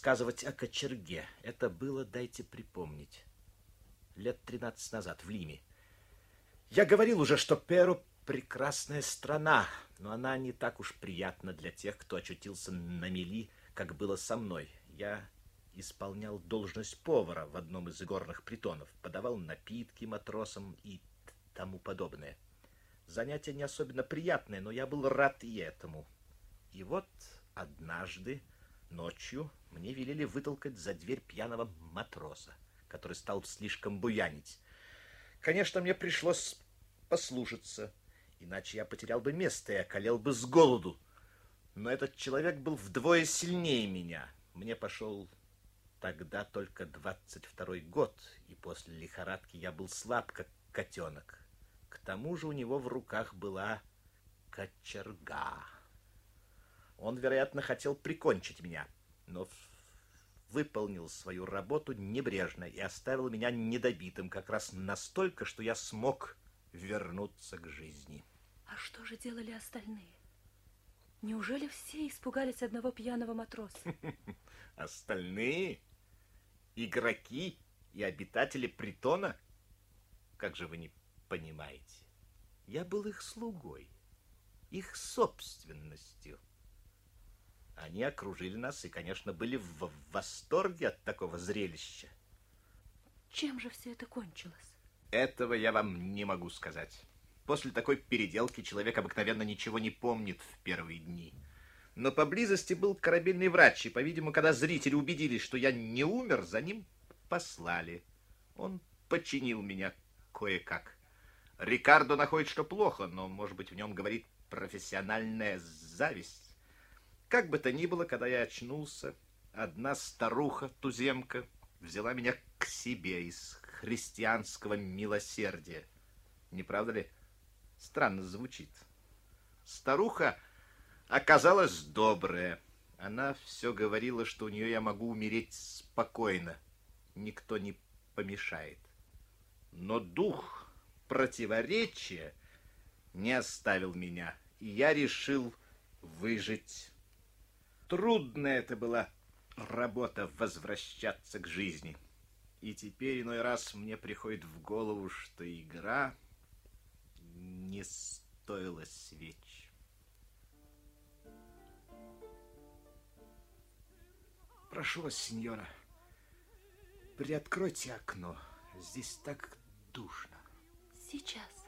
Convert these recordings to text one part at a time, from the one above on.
рассказывать о кочерге. Это было, дайте припомнить, лет 13 назад в Лиме. Я говорил уже, что Перу прекрасная страна, но она не так уж приятна для тех, кто очутился на мели, как было со мной. Я исполнял должность повара в одном из игорных притонов, подавал напитки матросам и тому подобное. Занятие не особенно приятное, но я был рад и этому. И вот однажды ночью мне велели вытолкать за дверь пьяного матроса, который стал слишком буянить. Конечно, мне пришлось послушаться, иначе я потерял бы место и околел бы с голоду. Но этот человек был вдвое сильнее меня. Мне пошел Тогда только двадцать второй год, и после лихорадки я был слаб, как котенок. К тому же у него в руках была кочерга. Он, вероятно, хотел прикончить меня, но выполнил свою работу небрежно и оставил меня недобитым как раз настолько, что я смог вернуться к жизни. А что же делали остальные? Неужели все испугались одного пьяного матроса? Остальные? игроки и обитатели притона? Как же вы не понимаете? Я был их слугой, их собственностью. Они окружили нас и, конечно, были в восторге от такого зрелища. Чем же все это кончилось? Этого я вам не могу сказать. После такой переделки человек обыкновенно ничего не помнит в первые дни но поблизости был корабельный врач, и, по-видимому, когда зрители убедились, что я не умер, за ним послали. Он починил меня кое-как. Рикардо находит, что плохо, но, может быть, в нем говорит профессиональная зависть. Как бы то ни было, когда я очнулся, одна старуха-туземка взяла меня к себе из христианского милосердия. Не правда ли? Странно звучит. Старуха оказалась добрая. Она все говорила, что у нее я могу умереть спокойно. Никто не помешает. Но дух противоречия не оставил меня, и я решил выжить. Трудная это была работа возвращаться к жизни. И теперь иной раз мне приходит в голову, что игра не стоила свеч. Прошу вас, сеньора, приоткройте окно. Здесь так душно. Сейчас.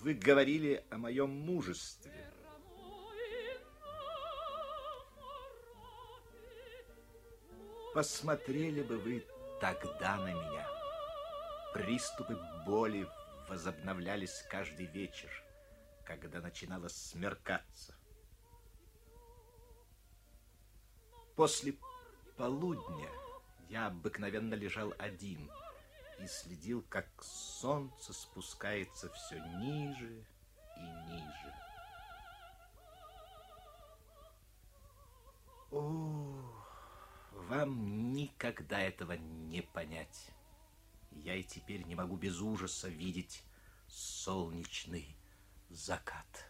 Вы говорили о моем мужестве. Посмотрели бы вы тогда на меня. Приступы боли возобновлялись каждый вечер, когда начинало смеркаться. После полудня я обыкновенно лежал один – и следил, как солнце спускается все ниже и ниже. О, вам никогда этого не понять. Я и теперь не могу без ужаса видеть солнечный закат.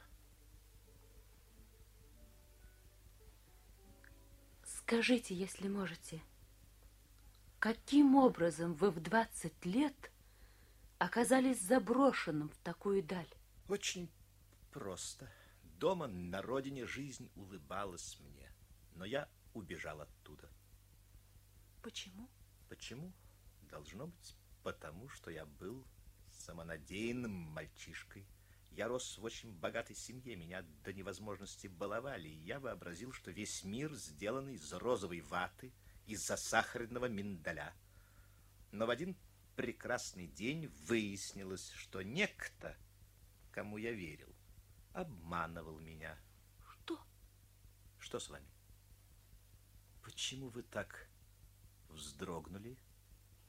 Скажите, если можете, Каким образом вы в 20 лет оказались заброшенным в такую даль? Очень просто. Дома на родине жизнь улыбалась мне, но я убежал оттуда. Почему? Почему? Должно быть, потому что я был самонадеянным мальчишкой. Я рос в очень богатой семье, меня до невозможности баловали, и я вообразил, что весь мир сделан из розовой ваты – из-за сахарного миндаля. Но в один прекрасный день выяснилось, что некто, кому я верил, обманывал меня. Что? Что с вами? Почему вы так вздрогнули?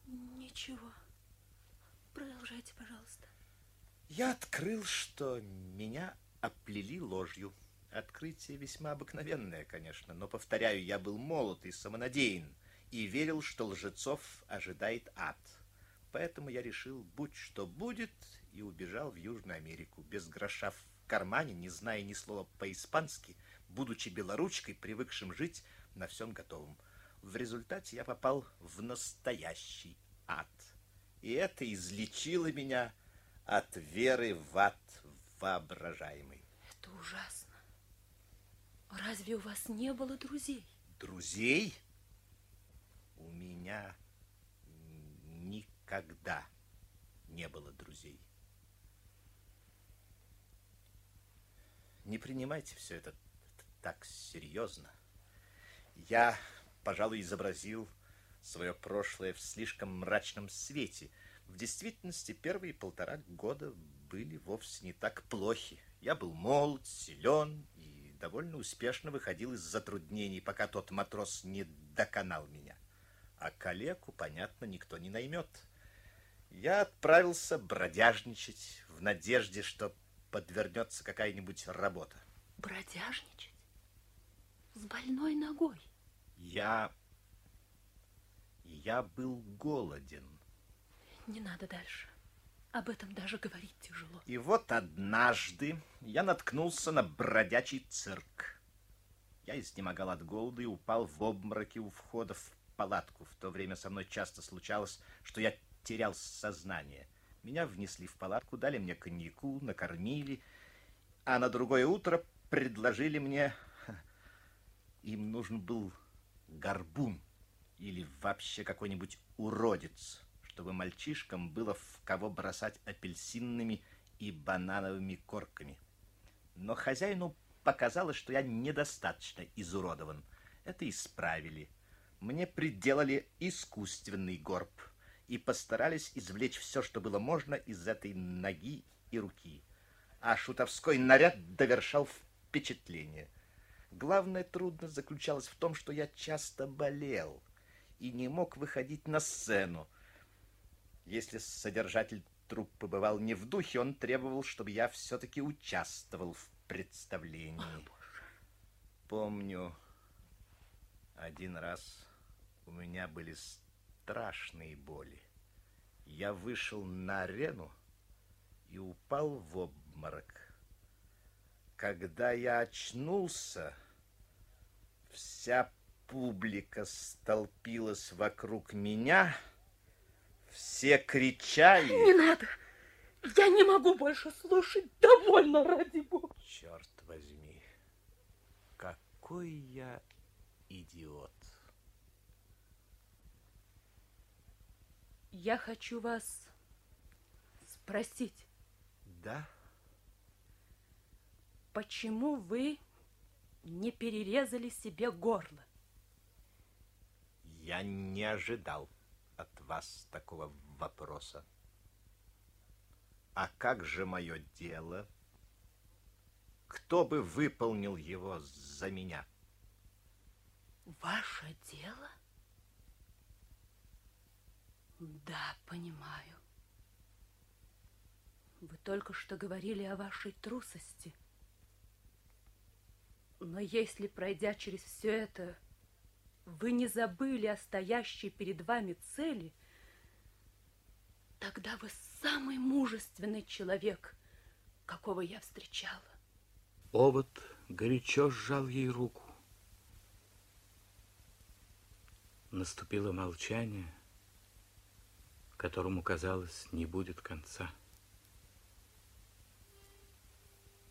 Ничего. Продолжайте, пожалуйста. Я открыл, что меня оплели ложью. Открытие весьма обыкновенное, конечно, но, повторяю, я был молод и самонадеян и верил, что лжецов ожидает ад. Поэтому я решил, будь что будет, и убежал в Южную Америку, без гроша в кармане, не зная ни слова по-испански, будучи белоручкой, привыкшим жить на всем готовом. В результате я попал в настоящий ад. И это излечило меня от веры в ад воображаемый. Это ужасно. Разве у вас не было друзей? Друзей? У меня никогда не было друзей. Не принимайте все это так серьезно. Я, пожалуй, изобразил свое прошлое в слишком мрачном свете. В действительности первые полтора года были вовсе не так плохи. Я был молод, силен и довольно успешно выходил из затруднений, пока тот матрос не доконал меня. А калеку, понятно, никто не наймет. Я отправился бродяжничать в надежде, что подвернется какая-нибудь работа. Бродяжничать? С больной ногой? Я... Я был голоден. Не надо дальше. Об этом даже говорить тяжело. И вот однажды я наткнулся на бродячий цирк. Я изнемогал от голода и упал в обмороке у входа в палатку. В то время со мной часто случалось, что я терял сознание. Меня внесли в палатку, дали мне коньяку, накормили, а на другое утро предложили мне... Им нужен был горбун или вообще какой-нибудь уродец, чтобы мальчишкам было в кого бросать апельсинными и банановыми корками. Но хозяину показалось, что я недостаточно изуродован. Это исправили. Мне приделали искусственный горб и постарались извлечь все, что было можно из этой ноги и руки. А шутовской наряд довершал впечатление. Главная трудность заключалась в том, что я часто болел и не мог выходить на сцену. Если содержатель труппы бывал не в духе, он требовал, чтобы я все-таки участвовал в представлении. О, Помню, один раз у меня были страшные боли. Я вышел на арену и упал в обморок. Когда я очнулся, вся публика столпилась вокруг меня, все кричали... Не надо! Я не могу больше слушать. Довольно, ради бога. Черт возьми, какой я идиот. Я хочу вас спросить. Да? Почему вы не перерезали себе горло? Я не ожидал вас такого вопроса. А как же мое дело? Кто бы выполнил его за меня? Ваше дело? Да, понимаю. Вы только что говорили о вашей трусости. Но если, пройдя через все это, вы не забыли о стоящей перед вами цели, тогда вы самый мужественный человек, какого я встречала. Овод горячо сжал ей руку. Наступило молчание, которому, казалось, не будет конца.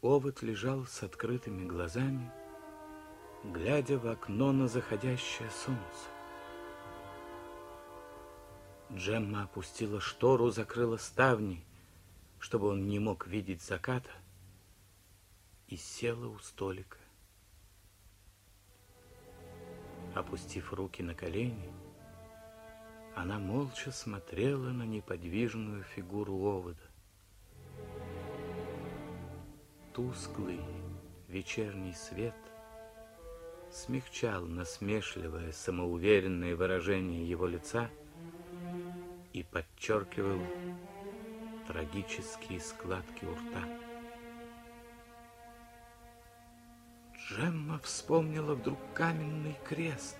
Овод лежал с открытыми глазами, глядя в окно на заходящее солнце. Джемма опустила штору, закрыла ставни, чтобы он не мог видеть заката, и села у столика. Опустив руки на колени, она молча смотрела на неподвижную фигуру овода. Тусклый вечерний свет смягчал насмешливое, самоуверенное выражение его лица и подчеркивал трагические складки у рта. Джемма вспомнила вдруг каменный крест —